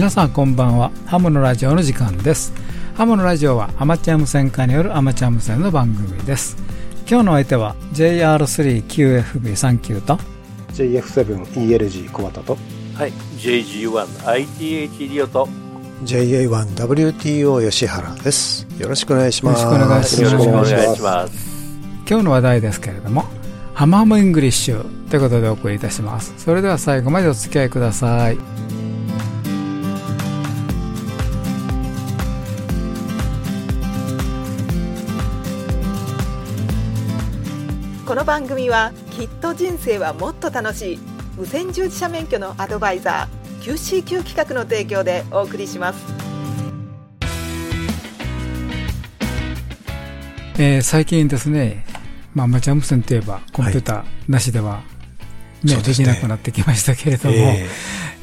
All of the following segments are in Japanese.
皆さんこんばんは。ハムのラジオの時間です。ハムのラジオはアマチュア無線家によるアマチュア無線の番組です。今日の相手は JR3QFB39 と JF7ELG 小畑とはい JG1ITH リオと JA1WTO 吉原です。よろしくお願いします。よろしくお願いします。よろしくお願いします。今日の話題ですけれども Ham Englishということでお送りいたします。それでは最後までお付き合いくださいこの番組はきっと人生はもっと楽しい。無線従事者免許のアドバイザー QCQ 企画の提供でお送りします。えー最近ですね、まあ、アマチュア無線といえばコンピューターなしでは、ねそうですねできなくなってきましたけれども、え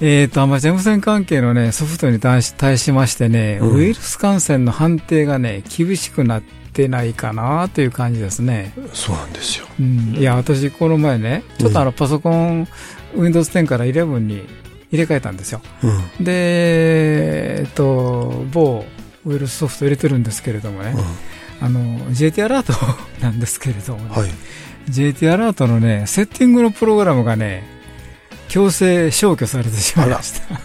えーと、アマチュア無線関係のね、ソフトに対し対しましてね、うん。ウイルス感染の判定がね、厳しくなってないかなという感じですね。えそうなんですよ。うん、いや、私、この前ね、ちょっとあの、パソコン、Windows 10から11に入れ替えたんですよ。うん。で、えっと、某ウイルスソフト入れてるんですけれどもね、あの、JT アラート なんですけれどもね、はい。JT アラートのね、セッティングのプログラムがね、強制消去されてしまいました。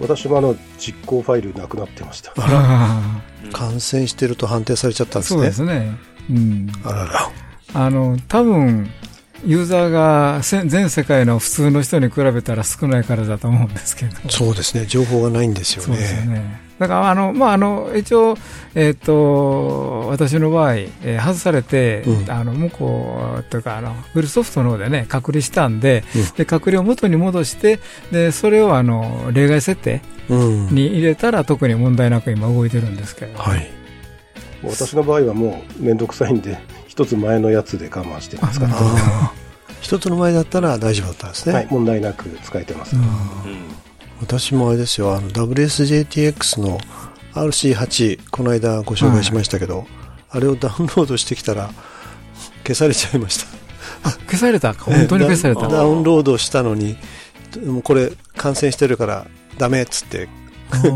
私もあの実行ファイルなくなってましたあ感染してると判定されちゃったんですねあそうですね。うん。あららあの、多分、ユーザーがせ全世界の普通の人に比べたら少ないからだと思うんですけど。そうですね情報がないんですよそうですね。だから、あの、まあ、あの、一応、えっ、と、私の場合、えー外されて、うん。あの、向こう、というか、あの、ウィルソフトの方でね、隔離したんで、うん。で、隔離を元に戻して、で、それを、あの、例外設定うん。に入れたら特に問題なく今動いてるんですけど、はい。私の場合はもう面倒くさいんで一つ前のやつで我慢してます、ああ一つの前だったら大丈夫だったんですね、はい、問題なく使えてます、うん。うん私もあれですよあの WSJTX の RC8 この間ご紹介しましたけど、あれをダウンロードしてきたら消されちゃいました。あ、消された？本当に消された？ダダウンロードしたのにもうこれ感染してるからダメっつって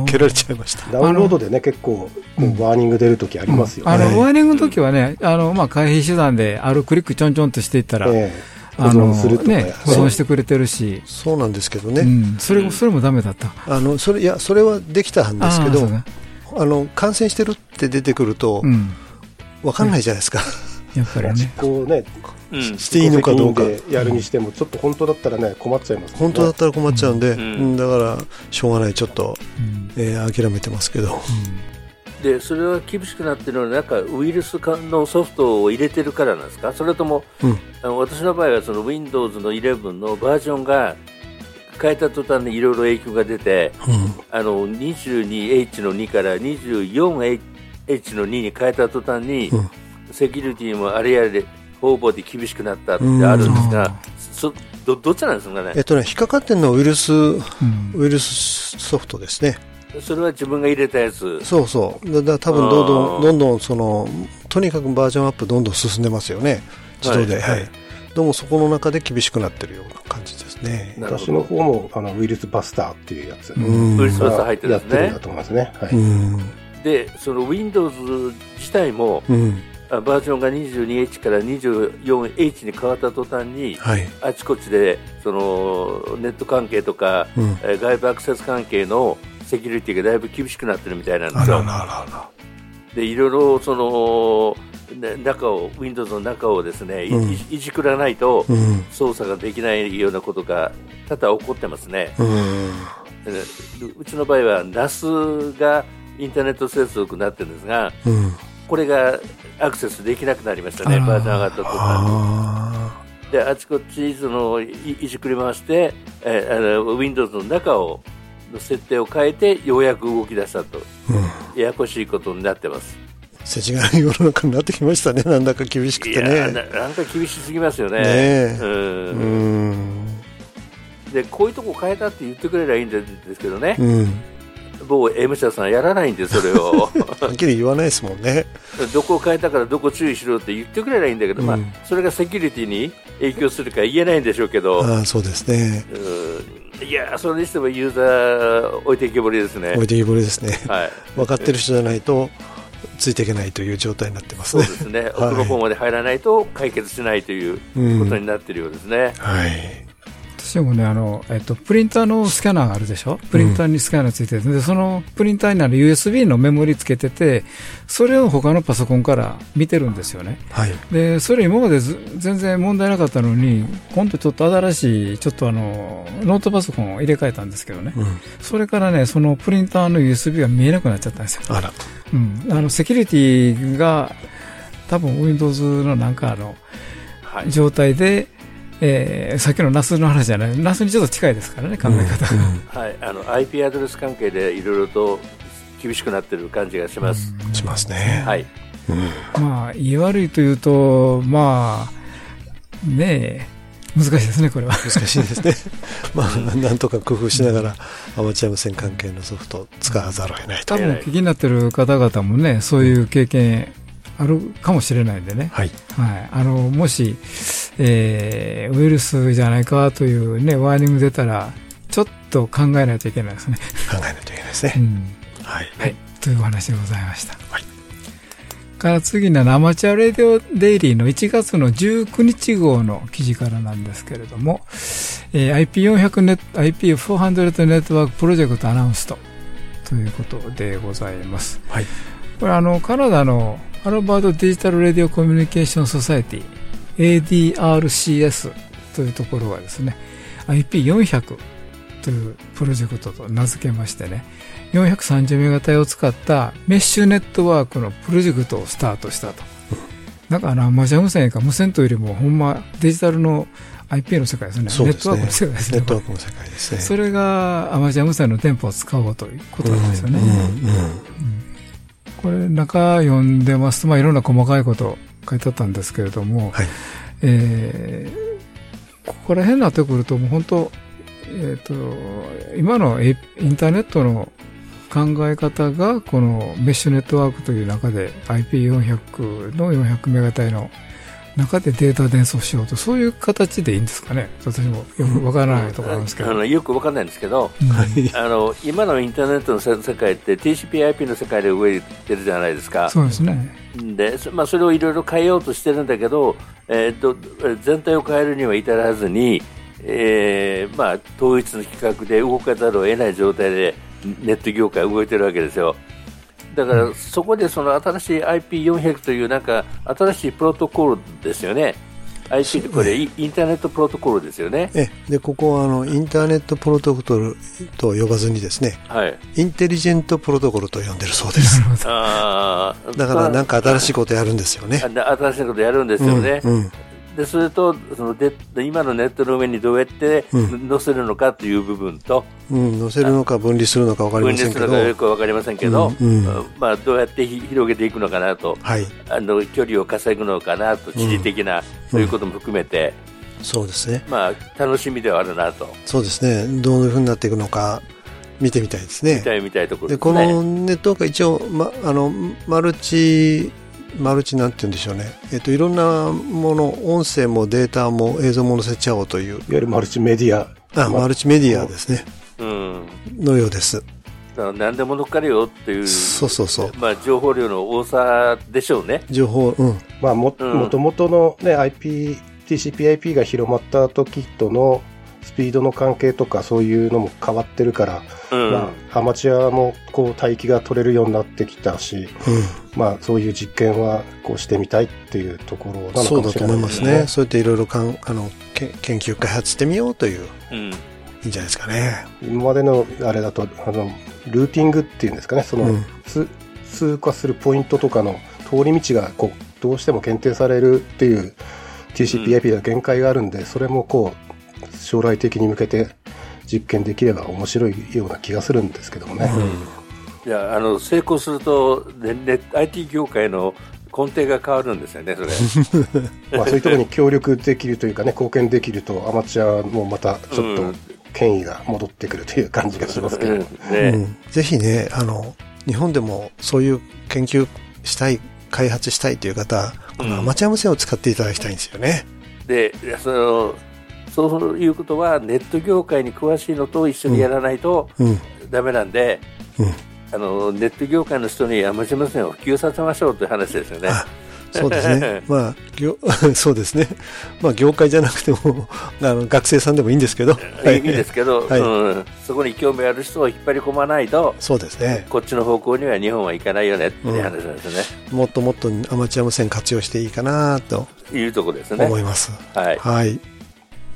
蹴られちゃいました。ダウンロードでね結構こうワーニング出るときありますよね、あワーニングの時はね、あの、まあ、回避手段で、あるクリックちょんちょんとしていったら、ええ。保あの、存するとか。ね、保存してくれてるし、そうなんですけどね、うん、それも、それもダメだった。あのそれいやそれはできたんですけどね。あの感染してるって出てくるとうん。分かんないじゃないですか、やっぱりね。こうねうん。していいのかどうかやるにしてもちょっと本当だったらね困っちゃいますね。本当だったら困っちゃうんで、ん。うん。だからしょうがない。ちょっと、うん。えー諦めてますけど、でそれは厳しくなってるのはなんかウイルス化のソフトを入れてるからなんですか？それとも、うん。あの私の場合はその Windows の11のバージョンが変えた途端にいろいろ影響が出てうん。あの 22H の2から 24H の2に変えた途端に、うん。セキュリティもあれやれ方々で厳しくなったってあるんですが、そどどっちなんですかね？えっとね引っかかってるのはウイルスうん。ウイルスソフトですねそれは自分が入れたやつ。そうそう。だだから多分どんどんどんどんそのとにかくバージョンアップどんどん進んでますよね。自動で、はい。はい。どうもそこの中で厳しくなってるような感じですね。私の方もあのウイルスバスターっていうやつ、うん。ウイルスバスター入ってるんですね。やってるんだと思いますね、はい。うん。でその Windows 自体もうん。あバージョンが 22H から 24H に変わった途端にはい。あちこちでそのネット関係とか、うん。えー外部アクセス関係のセキュリティがだいぶ厳しくなってるみたいなんですよ。あららら。らでいろいろその、ね中を Windows の中をですね、いうん。いいじくらないとうん。操作ができないようなことが多々起こってますね、うん。でうちの場合は NAS がインターネット接続になってるんですがうん。これがアクセスできなくなりましたねバージョン上がった途端にあであちこちそのいいじくり回して、えーあの Windows の中をの設定を変えてようやく動き出したと。ーうん。ややこしいことになってます。世知辛い世の中になってきましたね。なんだか厳しくいてねななんか厳しすぎますよね。ねうん。でこういうとこ変えたって言ってくれればいいんですけどね、うん某 M 社さんやらないんでそれを はっきり言わないですもんね どこを変えたからどこ注意しろって言ってくれればいいんだけど、まあうん、それがセキュリティに影響するか言えないんでしょうけど、ああそうですねうんいや、それにしてもユーザー置いていけぼりですね。置いてきぼりですね。はい。分かってる人じゃないと、ついていけないという状態になってますね。そうですね。奥の方まで入らないと解決しないということになっているようですね。はい。私もね、あの、えっと、プリンターのスキャナーがあるでしょ？プリンターにスキャナーついてて、で、そのプリンターになる USB のメモリつけてて、それを他のパソコンから見てるんですよね。はい。で、それ今までず全然問題なかったのに、今度ちょっと新しい、ちょっとあの、ノートパソコンを入れ替えたんですけどね。うん。それからね、そのプリンターの USB が見えなくなっちゃったんですよ。あら。うん。あの、セキュリティが、多分 Windows のなんかあの、はい。状態で、えー、さっきのナスの話じゃない、ナスにちょっと近いですからね、考え方が。はい。あの、IP アドレス関係でいろいろと厳しくなってる感じがします。しますね。はい。うん。まあ、言い悪いというと、まあ、ねえ、難しいですね、これは。難しいですね。まあ、なんとか工夫しながら、アマチュア無線関係のソフトを使わざるを得ないと。多分、気になってる方々もね、そういう経験あるかもしれないんでね。はい。はい。あの、もし、えー、ウイルスじゃないかというね、ワーニング出たら、ちょっと考えないといけないですね。考えないといけないですね。うん。はい。はい。というお話でございました。はい。から次のアマチュアレディオデイリーの1月の19日号の記事からなんですけれども、えー IP400 ネット、IP400 ネットワークプロジェクトアナウンストということでございます。はい。これあの、カナダのハロバードデジタルレディオコミュニケーションソサエティ ADRCS というところがですね、IP400 というプロジェクトと名付けましてね、430メガ帯を使ったメッシュネットワークのプロジェクトをスタートしたと。なんかあの、アマチュア無線か無線というよりも、ほんまデジタルの IP の世界ですね。すね。ネットワークの世界ですね。ネットワークの世界ですね。それがアマチュア無線の電波を使おうということなんですよね。これ中読んでますと、まあ、いろんな細かいこと書いてあったんですけれども、はい。えーここら辺になってくると、もう本当、えっ、と、今のエインターネットの考え方が、このメッシュネットワークという中で IP400 の400メガ帯の中でデータ伝送しようと、そういう形でいいんですかね。私もよくわからないところなんですけど。あのよくわかんないんですけど。あの今のインターネットの世世界って TCP/IP の世界で動いてるじゃないですか。そうですね。で、そまあ、それをいろいろ変えようとしてるんだけど、えー、と全体を変えるには至らずに、えーまあ、統一の規格で動かざるを得ない状態でネット業界動いてるわけですよ。だから、そこでその新しい IP400 というなんか新しいプロトコルですよね。IP ってこれイインターネットプロトコルですよね。え、で、ここは、あの、インターネットプロトコルと呼ばずにですね、はい。インテリジェントプロトコルと呼んでるそうです。あーだから、なんか新しいいことやるんですよね。新しいことやるんですよね。うんうんでそれとそので今のネットの上にどうやってうん。載せるのかという部分と、うん、載せるのか分離するのか分かり分離ませんけど、するのかよく分かりませんけど、うんうん。まあ、どうやってひ広げていくのかなと。はい、あの距離を稼ぐのかなと地理的な、そういうことも含めて、そうですね。まあ、楽しみではあるなと。そうですね。どういうふうになっていくのか、見てみたいですね。見たい見たいところで、ね。このネットワークは一応、ま、あの、マルチ、マルチなんて言うんでしょうね。えっと、いろんなもの、音声もデータも映像も載せちゃおうという、いわゆるマルチメディア。あ、マルチメディアですね。うん、のようです。何でも乗っかるよっていうそうそうそう。まあ、情報量の多さでしょうね。情報、うん。まあ、も、うんもともとのね、IP、TCP/IP が広まった時とのスピードの関係とかそういうのも変わってるから、うん。まあ、アマチュアもこう待機が取れるようになってきたし、まあ、そういう実験はこうしてみたいっていうところなのかそうだともしれない。い思ますね。そうやっていろいろかんあのけ研究開発してみようという、うん。いいんじゃないですかね。今までのあれだと、あの、ルーティングっていうんですかね、その、うん。つ通過するポイントとかの通り道がこうどうしても検定されるっていう TCP/IP では限界があるんで、それもこう将来的に向けて実験できれば面白いような気がするんですけどもね。いやあの成功すると、ねね、IT 業界の根底が変わるんですよね、それ。まあそういうところに協力できるというかね、貢献できるとアマチュアもまたちょっとうん権威が戻ってくるという感じがしますけど。うんうねんぜひね、あの、日本でもそういう研究したい、開発したいという方、このアマチュア無線を使っていただきたいんですよね。でそのそういうことはネット業界に詳しいのと一緒にやらないとうん。ダメなんで、うん。あのネット業界の人にアマチュア無線を普及させましょうという話ですよね。あそうですね。まあ、業 そうですね。まあ、業界じゃなくても、あの、学生さんでもいいんですけど。いいんですけど、はいうん、そこに興味ある人を引っ張り込まないと、そうですね。こっちの方向には日本は行かないよねっていう話なんですよね。もっともっとアマチュア無線活用していいかなというところですね。思います。はい。はい。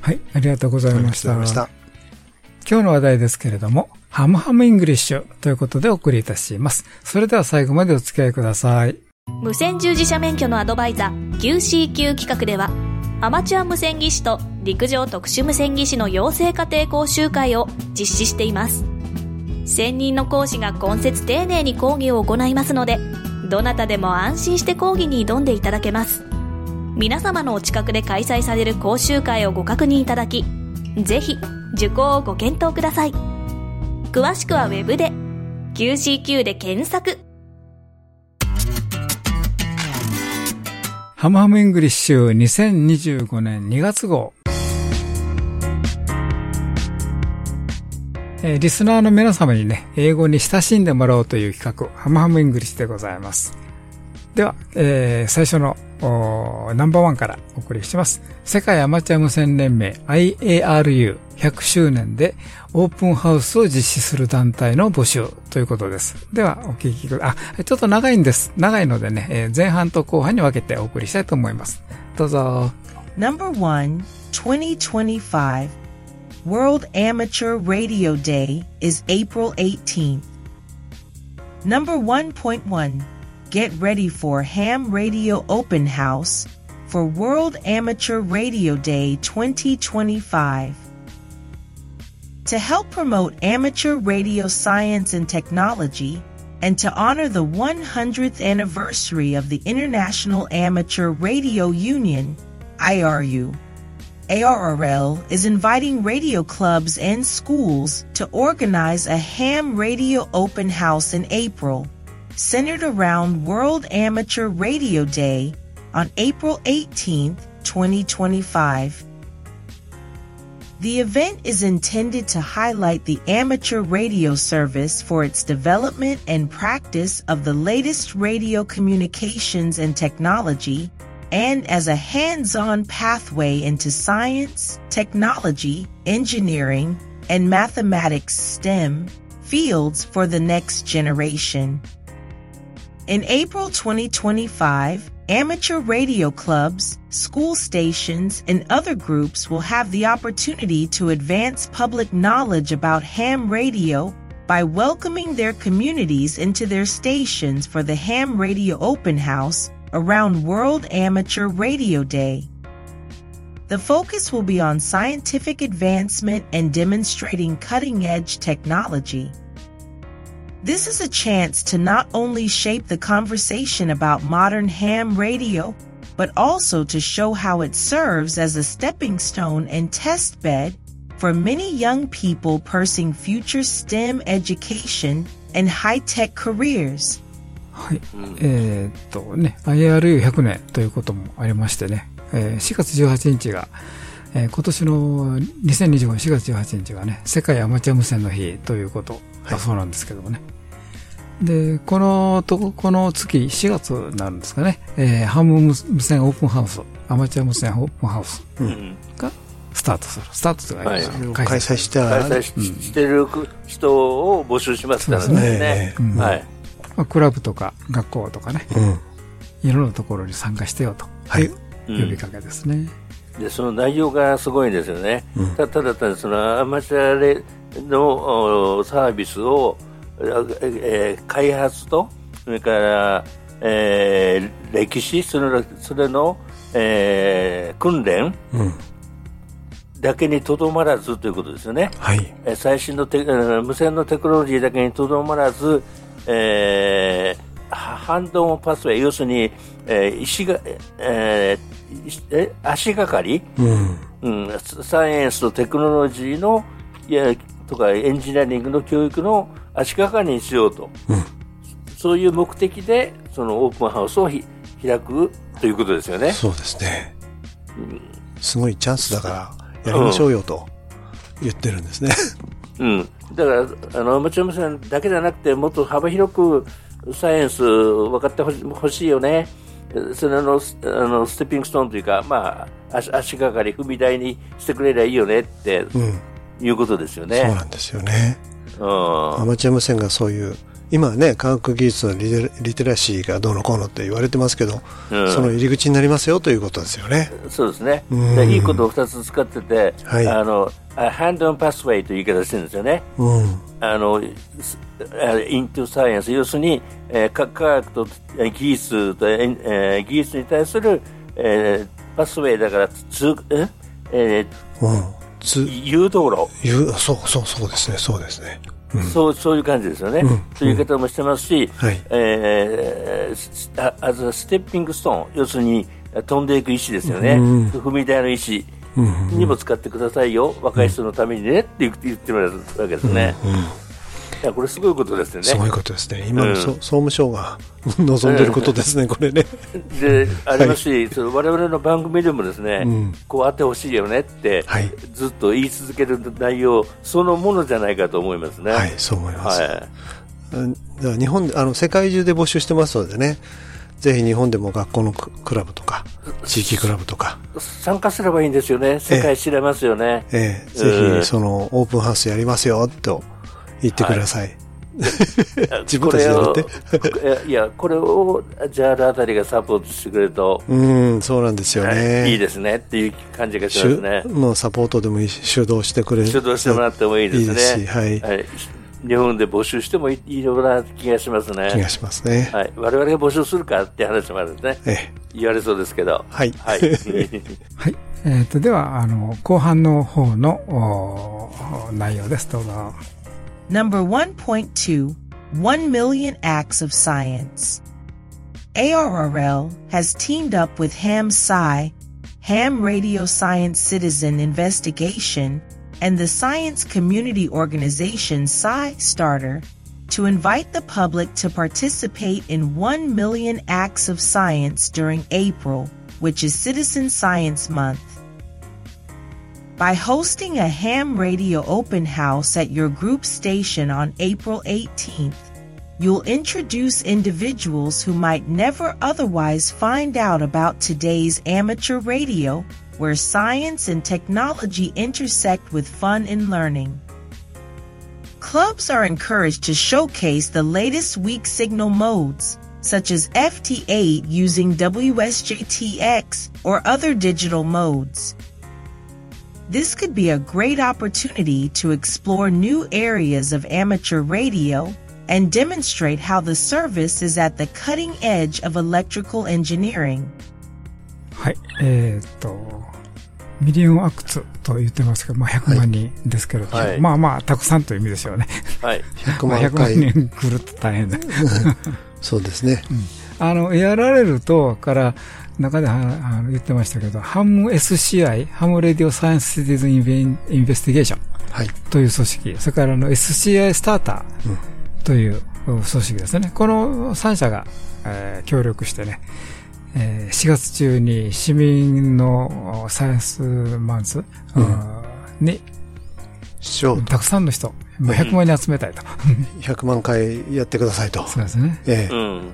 はい、ありがとうございました。ありがとうございま今日の話題ですけれども、ハムハムイングリッシュということでお送りいたします。それでは最後までお付き合いください。無線従事者免許のアドバイザー QCQ 企画ではアマチュア無線技士と陸上特殊無線技士の養成課程講習会を実施しています専任の講師が懇切丁寧に講義を行いますのでどなたでも安心して講義に臨んでいただけます皆様のお近くで開催される講習会をご確認いただきぜひ受講をご検討ください詳しくはウェブで QCQ で検索ハムハムイングリッシュ2025年2月号。えーリスナーの皆様にね、英語に親しんでもらおうという企画、ハムハムイングリッシュでございます。では、えー最初のナンバーワンからお送りします。世界アマチュア無線連盟 IARU100 周年でオープンハウスを実施する団体の募集ということです。では、お聞きくださいあ、ちょっと長いんです。長いのでね、えー前半と後半に分けてお送りしたいと思います。どうぞ。Number 1, 2025 World Amateur Radio Day is April 18th. Number 1.1 Get ready for Ham Radio Open House for World Amateur Radio Day 2025. To help promote amateur radio science and technology, and to honor the 100th anniversary of the International Amateur Radio Union, IRU, ARRL is inviting radio clubs and schools to organize a ham radio open house in April, centered around World Amateur Radio Day on April 18th, 2025. The event is intended to highlight the amateur radio service for its development and practice of the latest radio communications and technology, and as a hands-on pathway into science, technology, engineering, and mathematics STEM fields for the next generation. In April 2025, amateur radio clubs, school stations, and other groups will have the opportunity to advance public knowledge about ham radio by welcoming their communities into their stations for the Ham Radio Open House around World Amateur Radio Day. The focus will be on scientific advancement and demonstrating cutting edge technology. This is a chance to not only shape the conversation about modern ham radio, but also to show how it serves as a stepping stone and test bed for many young people pursuing future STEM education and high tech careers. はい。えーっとね、IRU100 年ということもありましてね、えー4月18日が、えー今年の2025年4月18日がね、世界アマチュア無線の日ということだそうなんですけどもね。で、このとこ、この月4月になるんですかね、えーハム無線オープンハウス、アマチュア無線オープンハウスうん。がスタートする。スタートというか、はい。開催。した開催し,、してる人を募集しますからね。ね。うん。はい。まあクラブとか学校とかね、うん。いろんなところに参加してよと。はい。呼びかけですね。でその内容がすごいんですよね、うん。たただ単にそのアマチュアレのおサービスを、ええー開発とそれから、えー歴史それそれの、えー訓練うん。だけにとどまらずということですよね。はい。えー最新のテえー無線のテクノロジーだけにとどまらず、えーはハンドオンパスウェイ、要するに、えー石が、えー足がかり、うん。うん、サイエンスとテクノロジーのいやとかエンジニアリングの教育の足がかりにしようと、うんそういう目的でそのオープンハウスをひ開くということですよね。そうですね。すごいチャンスだから、やりましょうよと言ってるんですね。うん。だから、あの、アマチュア無線だけじゃなくて、もっと幅広くサイエンス分かってほしいよね。それの、あの、ステッピングストーンというか、まあ、足足がかり、踏み台にしてくれりゃいいよねって、うん。いうことですよそうね。なんですよね。うん。アマチュア無線がそういう、今はね、科学技術のリテリテラシーがどうのこうのって言われてますけど、うんその入り口になりますよということですよね。そうですね。うんでいいことを2つ使ってて、はいあの、あハンドオンパスウェイという言い方してるんですよね。うん。あの、イントゥサイエンス、要するに、えー、か科学とえー技術と、えーえー技術に対する、えーパスウェイだから、つええうん。誘導路、いう、そうそうそうですね、そうですね。そうそういう感じですよね。うん。という言い方もしてますし、はい。えーすああずステッピングストーン、要するに飛んでいく石ですよね、うん踏み台の石うん。にも使ってくださいよ、若い人のためにねって言って言ってるわけですね。いやこれすごいことですよね。すごいことですね。今の、うんそ総務省が 望んでることですね、これね。で ありますし、その我々の番組でもですね、うんこうあってほしいよねって、はいずっと言い続ける内容そのものじゃないかと思いますね。はい、そう思います。はい日本で、あの、世界中で募集してますのでね、ぜひ日本でも学校のククラブとか、地域クラブとか、参加すればいいんですよね、世界知れますよね。ええうんぜひ、その、オープンハウスやりますよ、と言ってください。自分たちで言ってこれをいや、これを JAL あたりがサポートしてくれると、うん、そうなんですよね。いいですねっていう感じがしますね。もうサポートでもいいし、主導してくれる。主導してもらってもいいですね。いいですしはい日本で募集してもいいような気がしますね。気がしますね。はい、我々が募集するかって話もあるんですね。ええ。言われそうですけど。はいはい。はい。えっ、と、では、あの、後半の方のお内容です。どうぞ。Number 1.2 1 Million Acts of Science. ARRL has teamed up with Ham Sci, Ham Radio Science Citizen Investigation, and the science community organization Sci Starter to invite the public to participate in 1 Million Acts of Science during April, which is Citizen Science Month. By hosting a ham radio open house at your group station on April 18th, you'll introduce individuals who might never otherwise find out about today's amateur radio where science and technology intersect with fun and learning. Clubs are encouraged to showcase the latest weak signal modes, such as FT8 using WSJTX or other digital modes. This could be a great opportunity to explore new areas of amateur radio and demonstrate how the service is at the cutting edge of electrical engineering. はい。えっ、と、ミリオンアクツと言ってますけど、まあ、100万人ですけれども、はいまあまあ、たくさんという意味ですよね。はい。 100まあ、万100万回。人来ると大変だ。そうですね。あの、やられると、から、 中ではあの言ってましたけど、 HamSCI、 Ham Radio Science Citizen Inve- Investigationはい。という組織、それからあの SCI スターターという組織ですね。この3社が、えー協力してね、えー4月中に市民のサイエンスマンス、うんにたくさんの人、まあ100万人集めたいと。100万回やってくださいと。そうですね。えうん。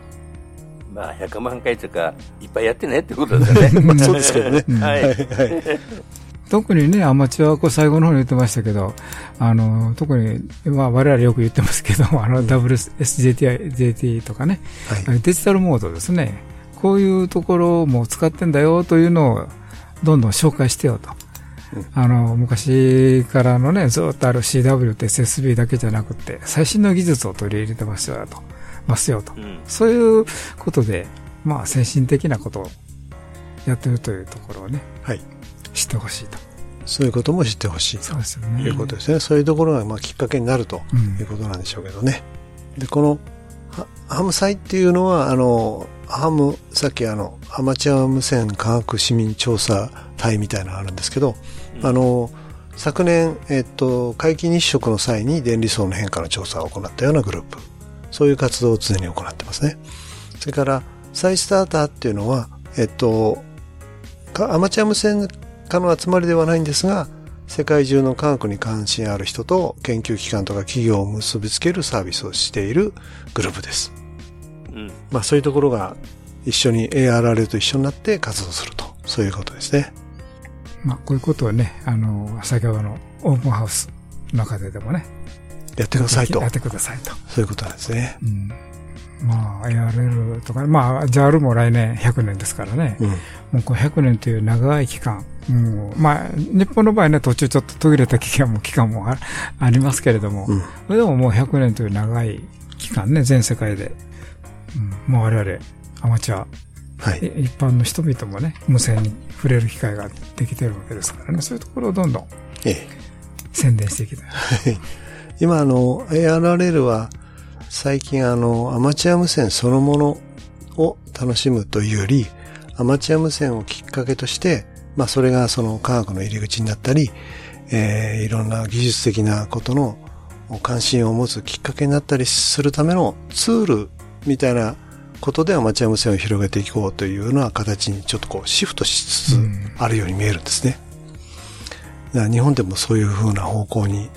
まあ、100万回とか、いっぱいやってねってことですよね。え。そうですけどね。はい。はい。特にね、アマチュアはこう最後の方に言ってましたけど、あの、特に、まあ我々よく言ってますけど、あの WSJT、JT とかね、はい。デジタルモードですね。こういうところも使ってんだよというのをどんどん紹介してよと。あの、昔からのね、ずっとある CW って SSB だけじゃなくて、最新の技術を取り入れてますよと。ますよと。うん。そういうことで、まあ先進的なことをやってるというところをね、はい。知ってほしいと。そういうことも知ってほしいと。いうことですね。そういうところがまあきっかけになるとうんいうことなんでしょうけどね。で、このはハム祭っていうのは、あの、ハム、さっきあの、アマチュア無線科学市民調査隊みたいなのがあるんですけど、あの、昨年、えっと、皆既日食の際に電離層の変化の調査を行ったようなグループ。そういう活動を常に行ってますね。それから、サイスターターっていうのは、えっと、かアマチュア無線家の集まりではないんですが、世界中の科学に関心ある人と研究機関とか企業を結びつけるサービスをしているグループです。うん、まあそういうところが一緒に ARRL と一緒になって活動すると、そういうことですね。まあこういうことをね、あの、先ほどのオープンハウスの中ででもね、やってくださいと。やってくださいと。そういうことなんですね。うん。まあ、ARL とか、まあ、JAL も来年100年ですからね。うん、もうこう100年という長い期間。うん、まあ、日本の場合ね、途中ちょっと途切れた期間も、期間もあありますけれども、うん、それでももう100年という長い期間ね、全世界で。うん、もう我々、アマチュア、はい、一般の人々もね、無線に触れる機会ができてるわけですからね、そういうところをどんどん、ええ、宣伝していきたい。今、あの、ARRL は、最近あの、アマチュア無線そのものを楽しむというより、アマチュア無線をきっかけとして、まあそれがその科学の入り口になったり、えー、いろんな技術的なことの関心を持つきっかけになったりするためのツールみたいなことでアマチュア無線を広げていこうというような形にちょっとこうシフトしつつあるように見えるんですね。だから日本でもそういうふうな方向に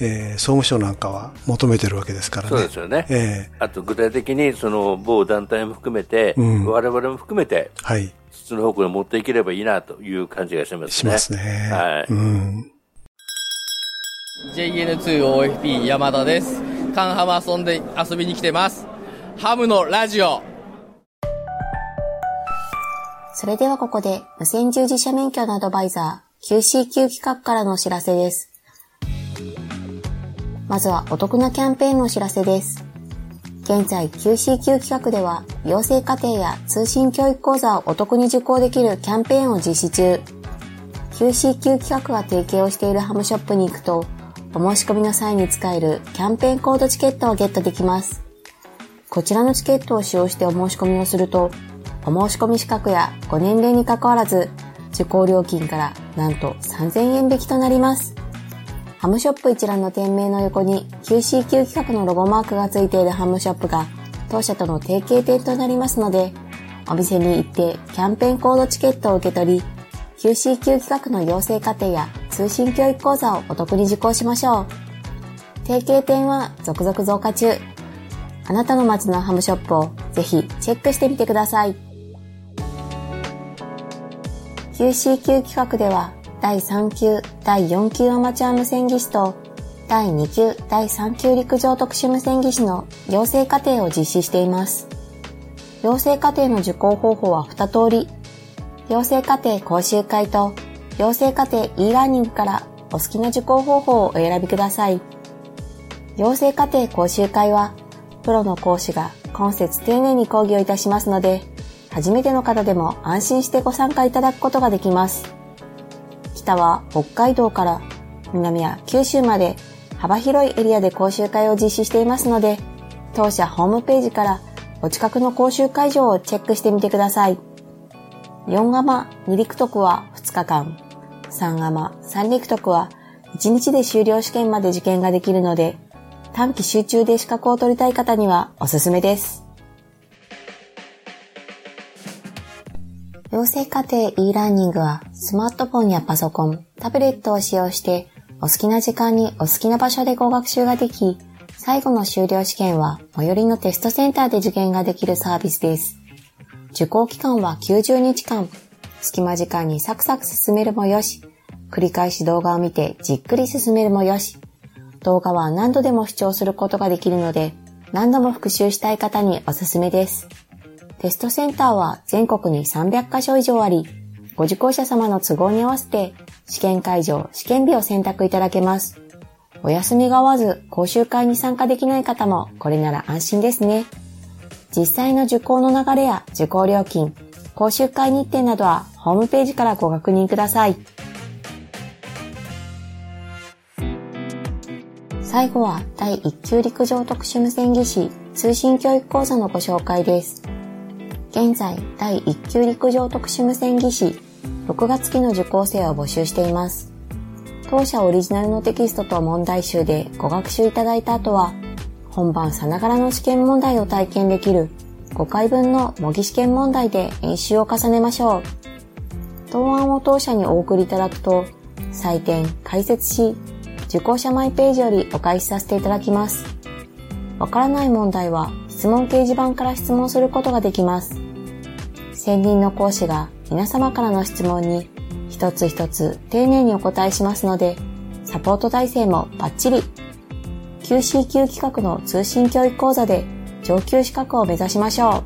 えー、総務省なんかは求めてるわけですからね。そうですよね。えー、あと具体的にその某団体も含めて、うん、我々も含めて、はい。その方向に持っていければいいなという感じがしますね。しますね。はい。うん。JN2OFP 山田です。カンハマ遊んで遊びに来てます。ハムのラジオ。それではここで無線従事者免許のアドバイザー QCQ 企画からのお知らせです。まずはお得なキャンペーンのお知らせです。現在 QCQ 企画では、養成課程や通信教育講座をお得に受講できるキャンペーンを実施中。QCQ 企画が提携をしているハムショップに行くと、お申し込みの際に使えるキャンペーンコードチケットをゲットできます。こちらのチケットを使用してお申し込みをすると、お申し込み資格やご年齢に関わらず、受講料金からなんと3000円引きとなります。ハムショップ一覧の店名の横に QCQ 企画のロゴマークがついているハムショップが当社との提携店となりますので、お店に行ってキャンペーンコードチケットを受け取り、QCQ 企画の養成課程や通信教育講座をお得に受講しましょう。提携店は続々増加中。あなたの街のハムショップをぜひチェックしてみてください。QCQ 企画では第3級、第4級アマチュア無線技師と第2級、第3級陸上特殊無線技師の養成課程を実施しています。養成課程の受講方法は2通り。養成課程講習会と養成課程 e ラーニングからお好きな受講方法をお選びください。養成課程講習会はプロの講師が今節丁寧に講義をいたしますので、初めての方でも安心してご参加いただくことができます。北は北海道から南は九州まで幅広いエリアで講習会を実施していますので、当社ホームページからお近くの講習会場をチェックしてみてください。4ガマ2陸徳は2日間、3ガマ3陸徳は1日で修了試験まで受験ができるので、短期集中で資格を取りたい方にはおすすめです。養成課程 e ラーニングはスマートフォンやパソコン、タブレットを使用してお好きな時間にお好きな場所でご学習ができ、最後の修了試験は最寄りのテストセンターで受験ができるサービスです。受講期間は90日間、隙間時間にサクサク進めるもよし、繰り返し動画を見てじっくり進めるもよし、動画は何度でも視聴することができるので、何度も復習したい方におすすめです。テストセンターは全国に300カ所以上あり、ご受講者様の都合に合わせて試験会場、試験日を選択いただけます。お休みが合わず講習会に参加できない方もこれなら安心ですね。実際の受講の流れや受講料金、講習会日程などはホームページからご確認ください。最後は第1級陸上特殊無線技師通信教育講座のご紹介です。現在第1級陸上特殊無線技師6月期の受講生を募集しています。当社オリジナルのテキストと問題集でご学習いただいた後は、本番さながらの試験問題を体験できる5回分の模擬試験問題で演習を重ねましょう。答案を当社にお送りいただくと、採点、解説し、受講者マイページよりお返しさせていただきます。わからない問題は質問掲示板から質問することができます。専任の講師が皆様からの質問に一つ一つ丁寧にお答えしますので、サポート体制もバッチリ。QCQ 企画の通信教育講座で上級資格を目指しましょう。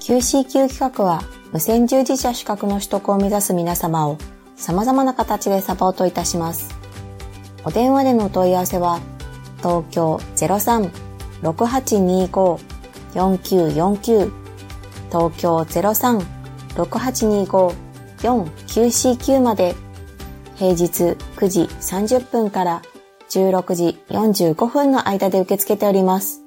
QCQ 企画は無線従事者資格の取得を目指す皆様を様々な形でサポートいたします。お電話でのお問い合わせは東京03 03-6825-4949東京03-6825-4949まで平日9時30分から16時45分の間で受け付けております。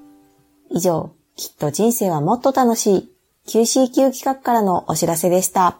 以上、きっと人生はもっと楽しい QCQ 企画からのお知らせでした。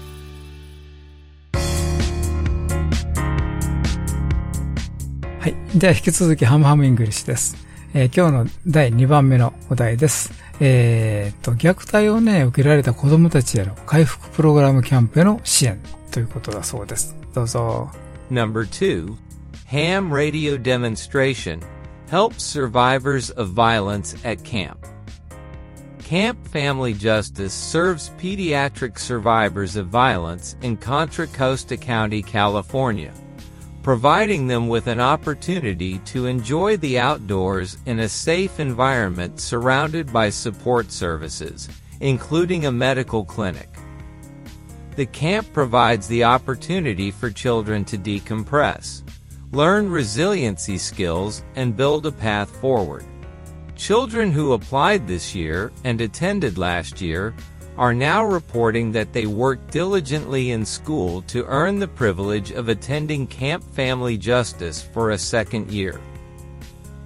はい。では引き続きハムハムイングリッシュです。えー、今日の第2番目のお題です。えー、と、虐待をね、受けられた子供たちへの回復プログラムキャンプへの支援ということだそうです。どうぞ。No.2 Ham Radio Demonstration helps survivors of violence at camp. Camp Family Justice serves pediatric survivors of violence in Contra Costa County, California, providing them with an opportunity to enjoy the outdoors in a safe environment surrounded by support services, including a medical clinic. The camp provides the opportunity for children to decompress learn resiliency skills, and build a path forward. Children who applied this year and attended last year are now reporting that they worked diligently in school to earn the privilege of attending Camp Family Justice for a second year.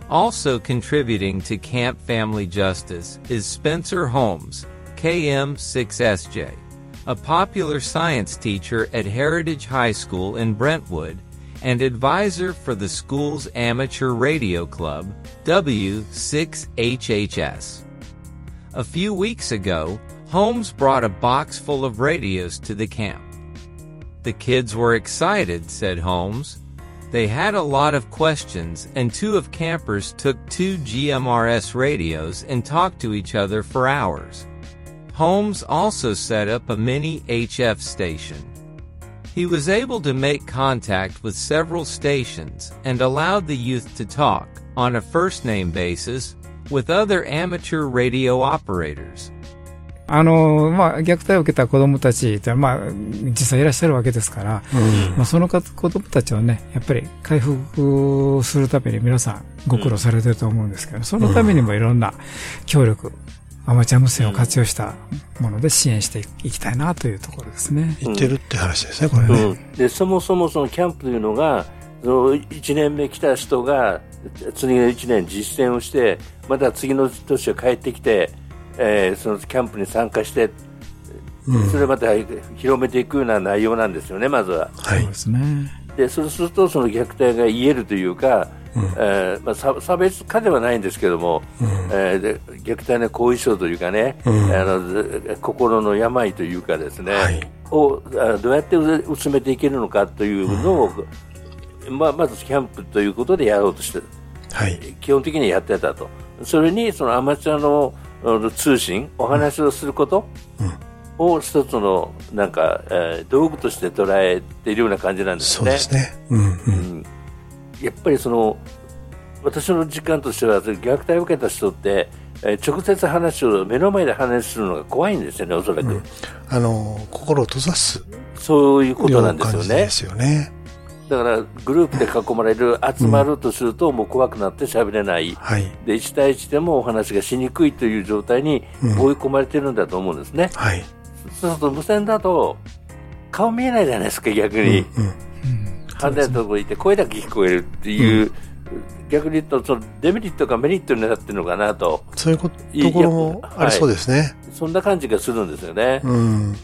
Also contributing to Camp Family Justice is Spencer Holmes, KM6SJ, a popular science teacher at Heritage High School in Brentwood and advisor for the school's amateur radio club, W6HHS. A few weeks ago, Holmes brought a box full of radios to the camp. The kids were excited, said Holmes. They had a lot of questions, and two of campers took two GMRS radios and talked to each other for hours. Holmes also set up a mini HF station. He was able to make contact with several stations and allowed the youth to talk, on a first-name basis, with other amateur radio operators. あの、まあ、虐待を受けた子供たちってまあ、実際いらっしゃるわけですから、うん、まあ、その子供たちをね、やっぱり回復するために皆さんご苦労されてると思うんですけど、そのためにもいろんな協力、アマチュア無線を活用したもので支援していきたいなというところですね。言ってるって話ですね、これね。うん、でそもそもそのキャンプというのが、その1年目来た人が次の1年実践をして、また次の年は帰ってきて、えー、そのキャンプに参加して、うん、それまた広めていくような内容なんですよね、まずは。はい、そうですね。でそうするとその虐待が言えるというか、うん、えー、まあ、差別化ではないんですけども、うん、えー、で虐待の後遺症というかね、うん、あの心の病というかですね、はい、をどうやって薄めていけるのかというのを、まあ、まずキャンプということでやろうとして、はい、基本的にやってたと。それにそのアマチュアの通信お話をすること、を一つのなんか、えー、道具として捉えているような感じなんですね。そうですね。うん、うん、やっぱりその私の実感としては虐待を受けた人って、えー、直接話を目の前で話するのが怖いんですよね、おそらく。うん、あの心を閉ざすそういうことなんですよね。ですよね。だからグループで囲まれる、集まるとすると、もう怖くなって喋れない、はい。で1対1でもお話がしにくいという状態にうん追い込まれてるんだと思うんですね。はい。そうすると無線だと顔見えないじゃないですか、逆に。うん。離れたところにいて声だけ聞こえるっていう、逆に言うとそのデメリットがメリットになってるのかなと、そういうこところもありそうですね。そんな感じがするんですよね。うん。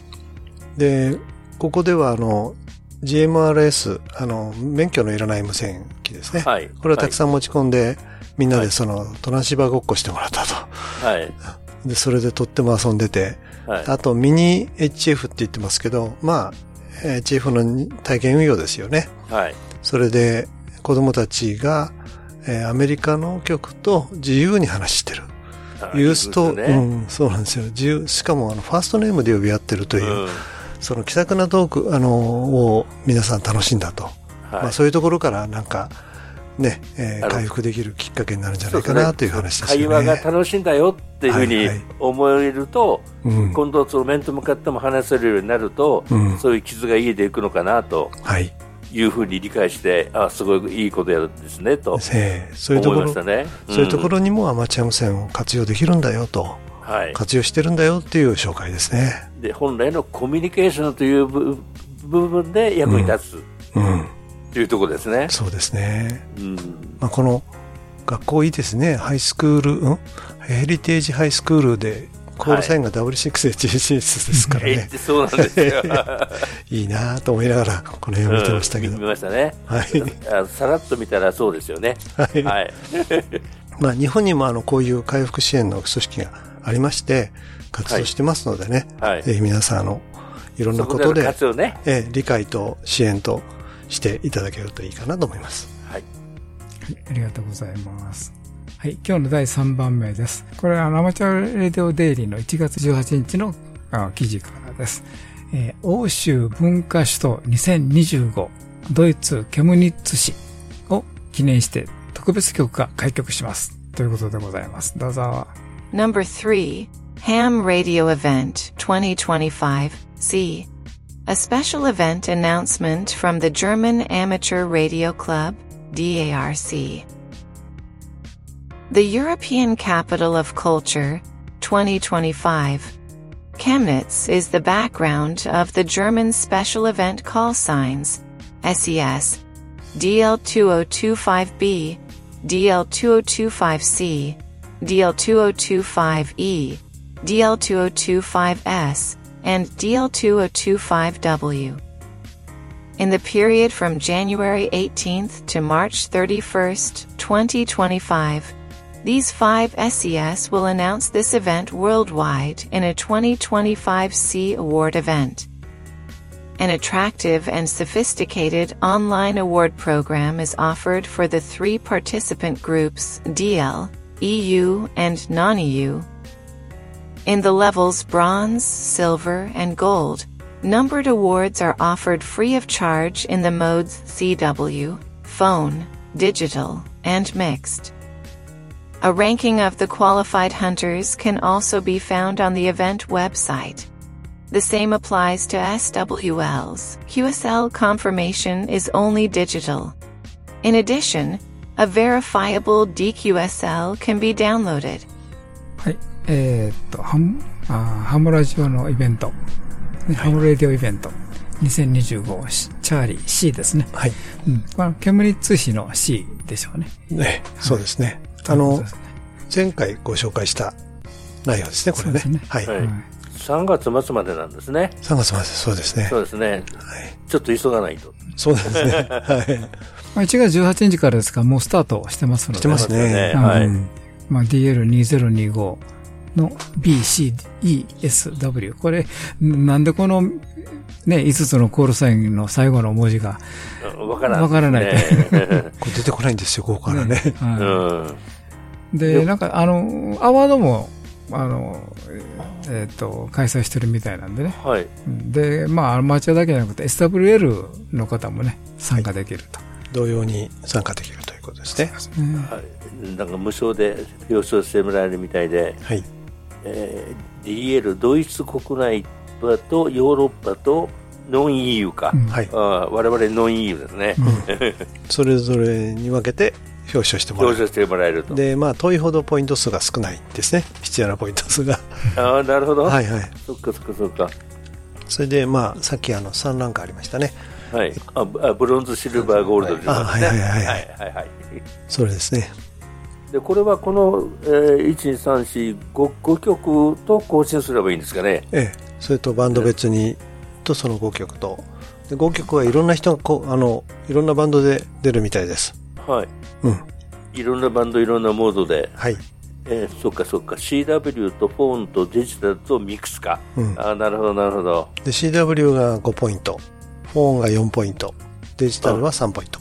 で、ここでは、あの、GMRS、あの、免許のいらない無線機ですね。はいこれをたくさん持ち込んで、みんなでその、トランシーバーごっこしてもらったと。はい。で、それでとっても遊んでて、はい。あとミニ HF って言ってますけど、まあ、えー HF の体験運用ですよね。はい。それで子供たちが、えーアメリカの曲と自由に話してる。あユースと、ねうん、そうなんですよ。自由、しかもあの、ファーストネームで呼び合ってるという、うんその気さくなトーク、あの、を皆さん楽しんだと。はいまあそういうところからなんか、ね、えー回復できるきっかけになるんじゃないかなという話です会よね。話が楽しいんだよっていうふうにはいはい思えると、うん今度その面と向かっても話せるようになると、うんそういう傷が癒えていくのかなとはい。いうふうに理解して、あすごいいいことやるんですねとえーそういうところ、思いましたね。そういうところ、ろにもアマチュア無線を活用できるんだよと、はい、活用してるんだよっていう紹介ですね。で本来のコミュニケーションという部部分で役に立つうん。というところですね。そうですね。うんまあ、この学校いいですね。ハイスクール、うんヘリテージハイスクールで、コールサインが W6HHS ですからね。えそうなんですよ。いいなぁと思いながら、この辺を見てましたけど。うん見ましたね。はい。あさらっと見たらそうですよね。はいはい。まあ、日本にもあの、こういう回復支援の組織がありまして、活動してますのでね。はいぜひ皆さん、あの、いろんなことでで、ねええ理解と支援としていただけるといいかなと思います。はい。はい、ありがとうございます。はい、今日の第3番目です。これはアマチュアレディオデイリーの1月18日のあ記事からです。えー欧州文化首都2025ドイツケムニッツ市を記念して特別曲が開局します。ということでございます。どうぞ。Number 3, Ham Radio Event 2025 C. A special event announcement from the German Amateur Radio Club, DARC. The European Capital of Culture 2025. Chemnitz is the background of the German special event call signs, SES, DL2025B, DL2025C, DL2025E, DL2025S, and DL2025W. In the period from January 18th to March 31st, 2025, these five SES will announce this event worldwide in a 2025 C Award event. An attractive and sophisticated online award program is offered for the three participant groups DL, EU, and non EU. In the levels bronze, silver, and gold, numbered awards are offered free of charge in the modes CW, phone, digital, and mixed. A ranking of the qualified hunters can also be found on the event website. The same applies to SWLs. QSL confirmation is only digital. In addition, a verifiable DQSL can be downloaded. はい。えーっと、ハム、あーハムラジオのイベント。ねハムレディオイベント。2025しチャーリー C ですね。はい。うん。まあ、ケムリッツ市の C でしょうね。ね、そうですね。あの、前回ご紹介した内容ですね、これね。そうですねはい。はい3月末までなんですね。3月までそうですね。そうですね。ちょっと急がないと。そうですね。はい。まあ、1月18日からですから、もうスタートしてますので。してますね。うんはいまあ、DL2025 の BCESW。これ、なんでこの、ね、5つのコールサインの最後の文字が、わからない。わからないね これ出てこないんですよ、ここからね。はうん。いで、なんか、あの、アワードも、あの、えっ、と、開催してるみたいなんでね。はい。うんで、まあ、アマチュアだけじゃなくて、SWL の方もね、参加できると。同様に参加できるということですね。はい。なんか無償で表彰してもらえるみたいで、はい DL ドイツ国内とヨーロッパとノン EU か。はい。あ我々ノン EU ですね。それぞれに分けて表彰してもらう。表彰してもらえると。で、まあ、遠いほどポイント数が少ないですね。必要なポイント数が。ああ、なるほど。はいはい。そっかそっかそっか。それで、まあ、さっきあの3ランクありましたね。はい。あ、ブロンズ、シルバー、ゴールドですね。あはいはいはいはいはい。それですね。で、これはこの、えー、1、2、3、4、5、5曲と更新すればいいんですかね。ええ。それとバンド別に、とその5曲と。で5曲はいろんな人がこう、あの、いろんなバンドで出るみたいです。はい。うん。いろんなバンド、いろんなモードで。はい。えー、そっかそっか。CW とフォンとデジタルとミックスか。うんああ、なるほど、なるほど。で、CW が5ポイント。フォンが4ポイント。デジタルは3ポイント。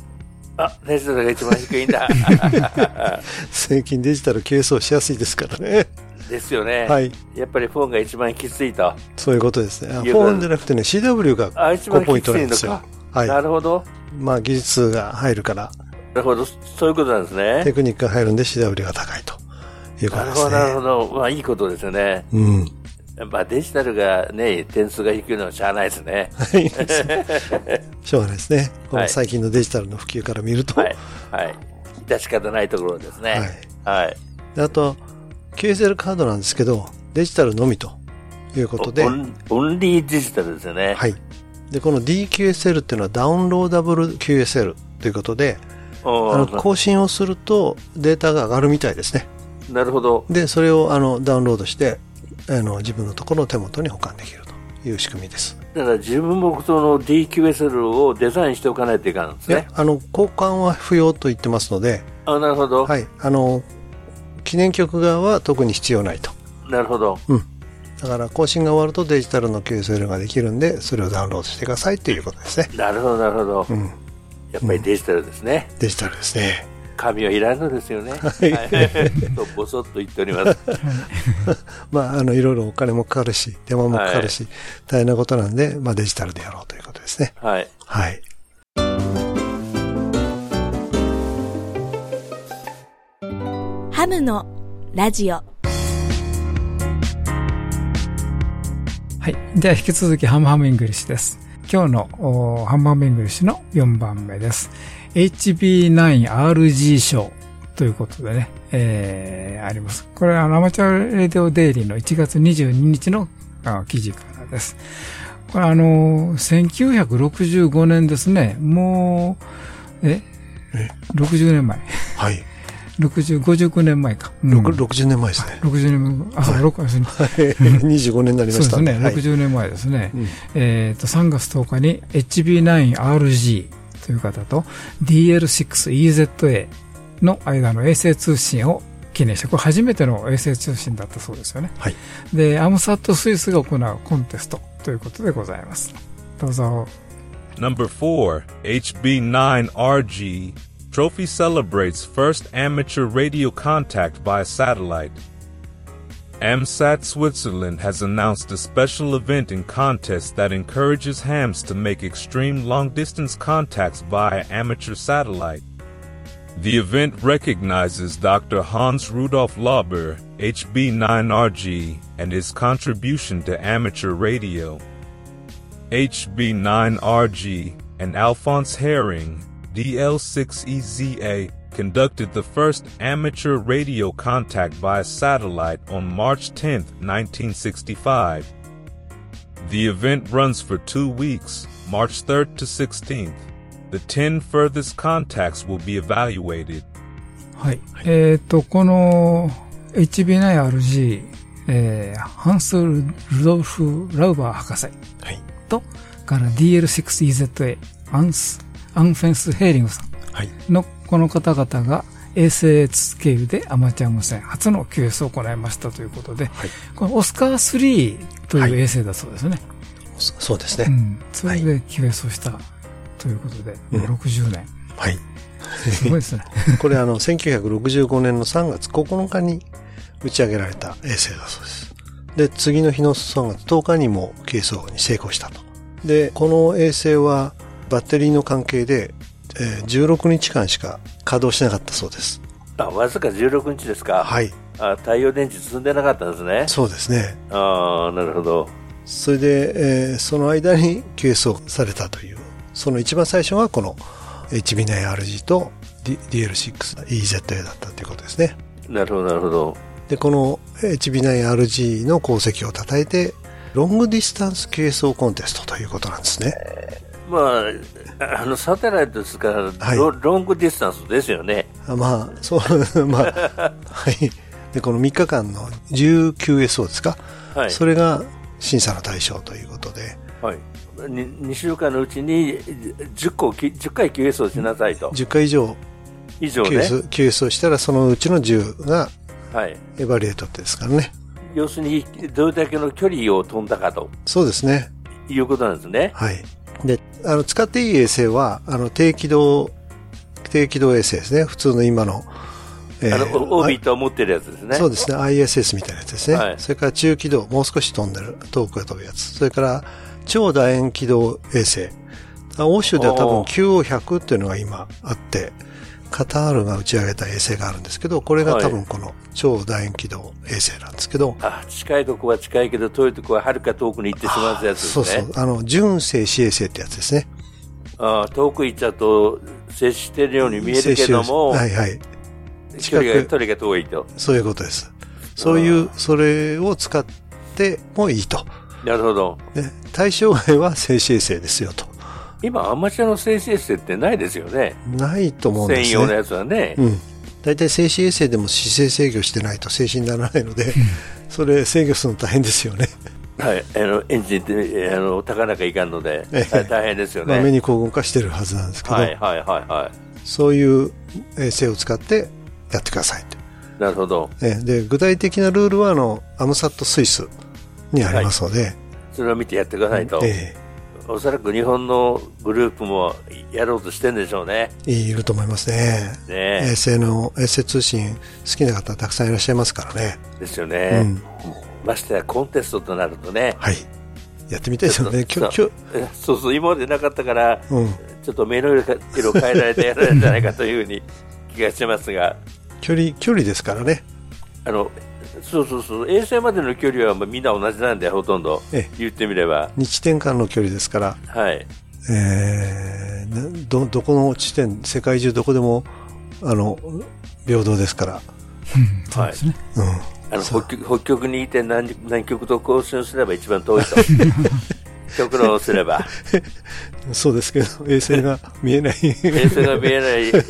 あ、デジタルが一番低いんだ。最近デジタル計算しやすいですからね。ですよね。はい。やっぱりフォンが一番きついと。そういうことですね。あフォンじゃなくてね、CW があ、一番5ポイントないんですよ。はい。なるほど。まあ技術が入るから、なるほど。そういうことなんですねテ。クニックが入るんで CW が高いということですなるほど、なるね。ほど。まあ、いいことですよね。うん。まあ、デジタルがね、点数が低いのはしゃあないですね。はい。しょうがないですね。こはいの最近のデジタルの普及から見ると。はい。はい。致し方ないところですね。はい。であと、QSL カードなんですけど、デジタルのみということでオ、ンオンリーデジタルですよね。はい。で、この DQSL っていうのはダウンローダブル QSL ということで、あの更新をするとデータが上がるみたいですね。なるほど。で、それをあのダウンロードして、あの自分のところの手元に保管できるという仕組みです。だから自分もその DQSL をデザインしておかないといかんですね。、あの、交換は不要と言ってますので、あ、なるほど。はい。あの、記念曲側は特に必要ないと。なるほど。だから更新が終わるとデジタルの QSL ができるんで、それをダウンロードしてくださいということですね。なるほど、なるほど。うん。やっぱりデジタルですね。デジタルですね。紙はいらんのですよね。はいと、ぼそっと言っております。まあ、あの、いろいろお金もかかるし、手間もかかるし、大変なことなんで、まあデジタルでやろうということですね。はい。はい。ハムのラジオはい。では引き続きハムハムイングリッシュです。今日のハムハムイングリッシュの4番目です。HB9RG 賞ということでね、えー、あります。これは Amateur Radio Daily の1月22日の記事からです。これあの、1965年ですね。もう、え ?60 年前。はい。60、59年前か。うんろく60年前ですね。60年前。あ、そう、6はい25年になりましたそうですね。はい60年前ですね。うんえっ、と、3月10日に HB9RG という方と DL6EZA の間の衛星通信を記念して、これ初めての衛星通信だったそうですよね。はい。で、アムサットスイスが行うコンテストということでございます。どうぞ。Number 4, HB9RG. Trophy celebrates first amateur radio contact by satellite. AMSAT Switzerland has announced a special event and contest that encourages hams to make extreme long distance contacts via amateur satellite. The event recognizes Dr. Hans Rudolf Lauber, HB9RG, and his contribution to amateur radio. HB9RG and Alphonse Herring, DL6EZA, conducted the first amateur radio contact via satellite on March 10, 1965. The event runs for two weeks, March 3rd to 16th. The 10 furthest contacts will be evaluated. はい。えっ、と、この HB9RG、えー、ハンス・ルドルフ・ラウバー博士と、から DL6EZA、アンス、 アンフェンス・ヘーリングさんのこの方々が衛星スケールでアマチュア無線初の QS を行いましたということで、このオスカー3という衛星だそうですね。そそうですね。うん。それで QS をしたということで、うん60年。はい。すごいですね。これあの、1965年の3月9日に打ち上げられた衛星だそうです。で、次の日の3月10日にも計装に成功したと。で、この衛星はバッテリーの関係で、えー16日間しか稼働しなかったそうです。あ、わずか16日ですか。はい。あ、太陽電池積んでなかったんですね。そうですね。ああ、なるほど。それで、えーその間に QS をされたという、その一番最初がこの HB9RG と D- DL6EZA だったということですね。なるほど、なるほど。で、この HB9RG の功績を称えて、ロングディスタンス QSO コンテストということなんですね。まあ、あの、サテライトですから、はいロ long distance ですよね。あまあ、そう、まあ、はい。で、この3日間の 19SO ですか、はいそれが審査の対象ということで、はい。に2週間のうちに10個き、10回 QS をしなさいと。10回以上以上ね。QS, QS をしたら、そのうちの10がはい。エバリエイトってですからね。要するに、どれだけの距離を飛んだかとそうですね。いうことなんですね。はい。で、あの、使っていい衛星は、あの、低軌道、低軌道衛星ですね。普通の今の、えあの、ーオオービットを持ってるやつですね。そうですね。ISS みたいなやつですね。はいそれから中軌道、もう少し飛んでる、遠くへ飛ぶやつ。それから超楕円軌道衛星。あ欧州では多分お QO100 っていうのが今あって、カタールが打ち上げた衛星があるんですけど、これが多分この超楕円軌道衛星なんですけど、あ、近いとこは近いけど、遠いとこははるか遠くに行ってしまうやつですね。そうそう、あの、純静止衛星ってやつですね。あ遠く行っちゃうと、接してるように見えるけども、はいはい。距離が、近く距離が遠いと。そういうことです。そういう、それを使ってもいいと。なるほど。ね、対象外は静止衛星ですよと。今、アマチュアの静止衛星ってないですよね。ないと思うんですね。専用のやつはね。うん。大体静止衛星でも姿勢制御してないと静止にならないので、それ制御するの大変ですよね。はい。あの、エンジンって、えーあの、高なかいかんので、ええはい大変ですよね。まあ、目に光合化してるはずなんですけど、はい、はい、はい、はい。そういう衛星を使ってやってくださいと。なるほど。えで具体的なルールはあのアムサットスイスにありますので、それを見てやってくださいと。えおそらく日本のグループもやろうとしてんでしょうね。えいると思いますね。ね衛星の衛星通信好きな方たくさんいらっしゃいますからね。ですよね。うんましてやコンテストとなるとね。はい。やってみたいですよね。今そうそう、今までなかったから、うんちょっと目の色色変えられてやられるんじゃないかというふうに気がしますが、距離、距離ですからね。あの、そうそうそう、衛星までの距離はまあみんな同じなんで、ほとんどええ。言ってみれば。日地点間の距離ですから、はい。えーなど、どこの地点、世界中どこでも、あの、平等ですから。そうですね。うん。あの北極北極にいて南南極と交信すれば一番遠いと。極論をすれば。そうですけど、衛星が見えない。衛星が見えない、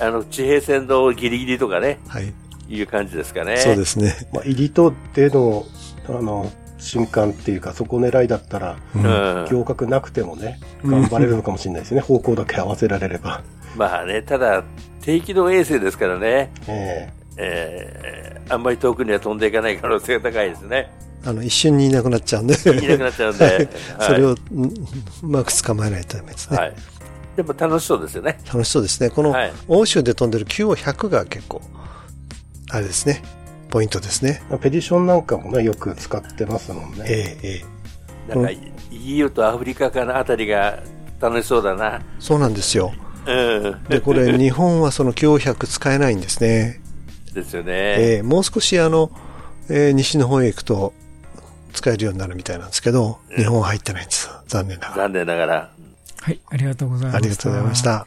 あの、地平線のギリギリとかね、はい。いう感じですかね。そうですね。まあ、入りと出の、あの、瞬間っていうか、そこ狙いだったら、うん行角なくてもね、うん頑張れるのかもしれないですね。方向だけ合わせられれば。まあね、ただ、低軌道衛星ですからね、ええーあんまり遠くには飛んでいかない可能性が高いですね。あの、一瞬にいなくなっちゃうんで。いなくなっちゃうんで はいはいそれを、うまく捕まえないとダメですね。はい。でも楽しそうですよね。楽しそうですね。このはい欧州で飛んでる QO100 が結構、あれですね。ポイントですね。えペディションなんかもね、よく使ってますもんね。ええええなんか、EU とアフリカかなあたりが楽しそうだな。そうなんですよ。うん。で、これ、日本はその QO100 使えないんですね。ですよね。ええもう少しあの、えー西の方へ行くと使えるようになるみたいなんですけど、日本は入ってないんです。残念ながら。残念ながら。はい、ありがとうございました。ありがとうございました。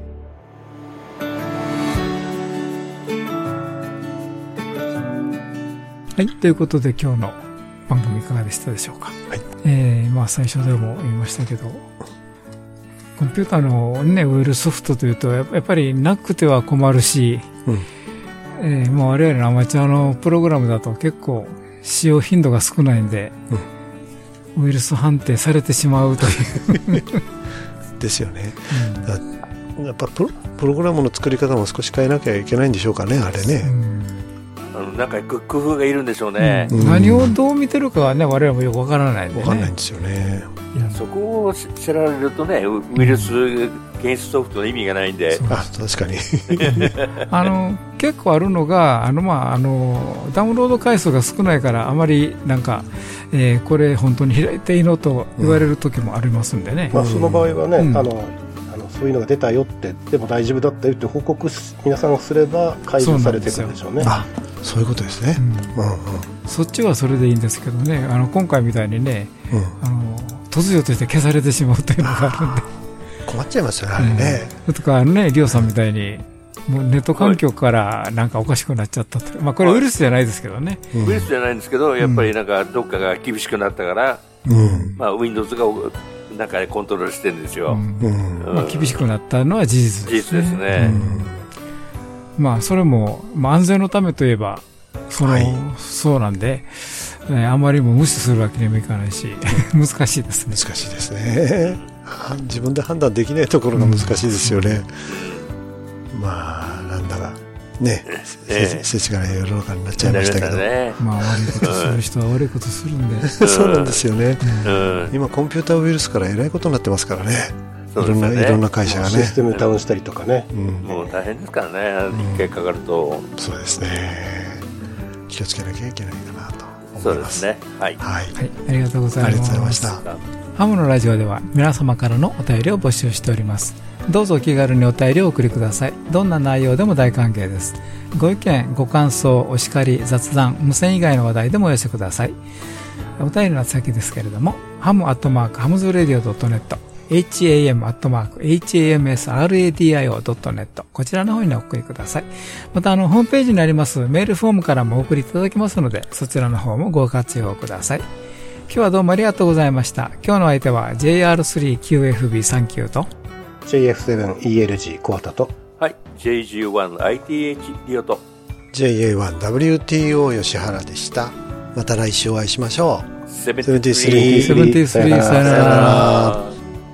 はい、ということで今日の番組いかがでしたでしょうか？えー、まあ最初でも言いましたけど、コンピューターのね、ウェルソフトというと、ややっぱりなくては困るし、えーもう我々のアマチュアのプログラムだと結構使用頻度が少ないんで、ウイルス判定されてしまうという。ですよね。だやっぱプロプログラムの作り方も少し変えなきゃいけないんでしょうかね、あれね。あのなんか工夫がいるんでしょうね、うん、何をどう見てるかはね我々もよくわからないんで、ね、わかんないんですよね。いやそこを知られるとねウイルス検出ソフトの意味がないんで、あ確かに。あの結構あるのがあの、まあ、あのダウンロード回数が少ないからあまりなんか、えー、これ本当に開いていいのと言われる時もありますんでね、うん、まあ、その場合はね、うん、あのあのそういうのが出たよってでも大丈夫だったよって報告皆さんがすれば解除されていくんでしょうねそういうことですね、うん。うんうん、そっちはそれでいいんですけどね。あの今回みたいにね、あの突如として消されてしまうというのがあるんで。困っちゃいますよね、あれね。うん、とか、あのね、リオさんみたいに、もうネット環境からなんかおかしくなっちゃったと、まあ、これウイルスじゃないですけどね、ウイルスじゃないんですけど、やっぱりなんかどっかが厳しくなったから、うん、まあ、Windows がなんかコントロールしてるんですよ、まあ、厳しくなったのは事実ですね。事実ですね、まあ、それも、まあ、安全のためといえばその、はい、そうなんで、ね、あまりも無視するわけにもいかないし 難しいですね。難しいですね。自分で判断できないところが難しいですよね、うん、まあなんだかね、ええ、世知辛い世の中になっちゃいましたけど、ね、まあ悪いことする人は悪いことするんで。そうなんですよね、うん、今コンピューターウイルスからえらいことになってますからねいろんな、いろんな会社がね。システムダウンしたりとかね。もう大変ですからね、一回かかると。そうですね。気をつけなきゃいけないかなと思います。そうですね。はい。はい。ありがとうございます。ありがとうございました。ハムのラジオでは皆様からのお便りを募集しております。どうぞお気軽にお便りをお送りください。どんな内容でも大歓迎です。ご意見、ご感想、お叱り、雑談、無線以外の話題でもお寄せください。お便りの先ですけれども、ハムアットマークハムズラディオ .net、ham アットマーク hamsradio.net こちらの方にお送りください。またあの、ホームページにありますメールフォームからもお送りいただきますので、そちらの方もご活用ください。今日はどうもありがとうございました。今日の相手は JR3QFB39 と JF7ELG コアタとはい JG1ITH リオと JA1WTO 吉原でした。また来週お会いしましょう。73。73さよなら。